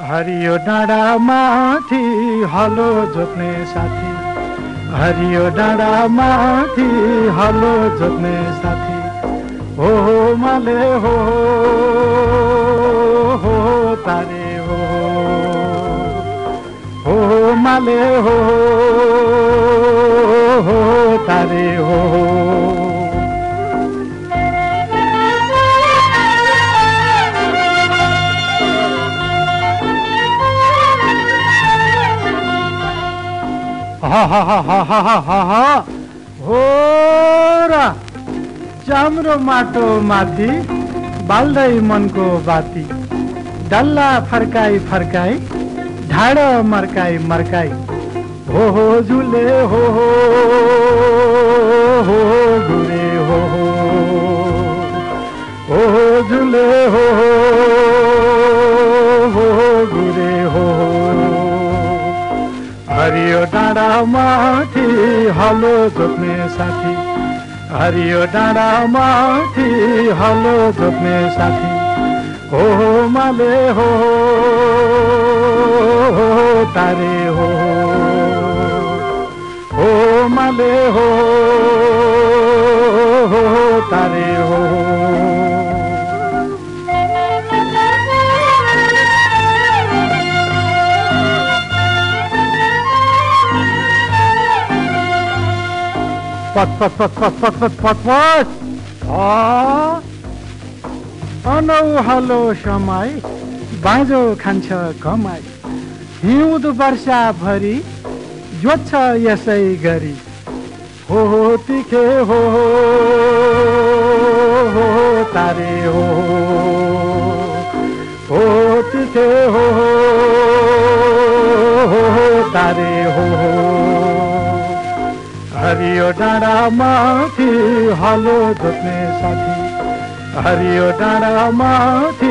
हरियो डाँडा माथि हलो जोत्ने साथी। हरियो डाँडा माथि हलो जोत्ने साथी। हो हो माले हो हो तारे हो हो। माले हो चाम्रो माटो माथि बाल्दै मनको बाती डल्ला फर्काई फर्काई ढाड मर्काई मर्काई हो हो झुले हो हो हरियो डाँडा माथि हलो जोत्ने साथी। हरियो डाँडा माथि हलो जोत्ने साथी। हो हो माले हो तारे हो हो। माले हो pat, pat, pat, pat, pat, pat, pat, pat. अनौहलो समय बाँझो खान्छ कमाई। हिउँद वर्षाभरि जोत्छ यसै गरी। हो हो तिखे हो हो तारे हो हो तिखे हो तारे हो। हरियो डाँडा माथि हलो जोत्ने साथी। हरियो डाँडा माथि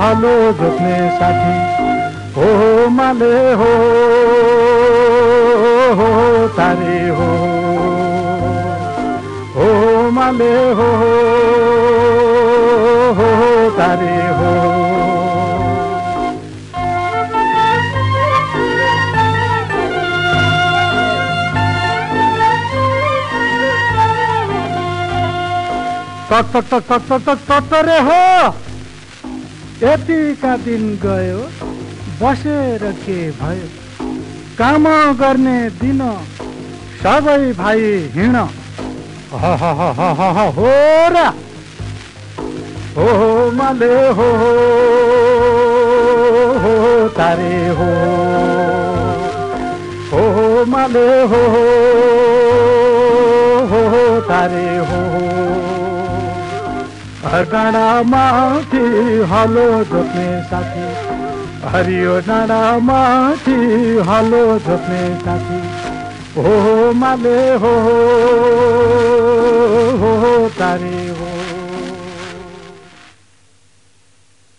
हलो जोत्ने साथी। हो माले हो हो तारे हो। हो माले हो हो तारे तत तत तत रे हो। यतिका दिन गयो बसेर के भयो। काम गर्ने दिन सबै भाइ हिँड। ह र। हो माले हो तारे हो हो। माले हो तारे हो। डाँडा माथि, हलो जोत्ने साथी। हरियो डाँडा माथि, हलो जोत्ने साथी। हो माले हो हो, तारे हो।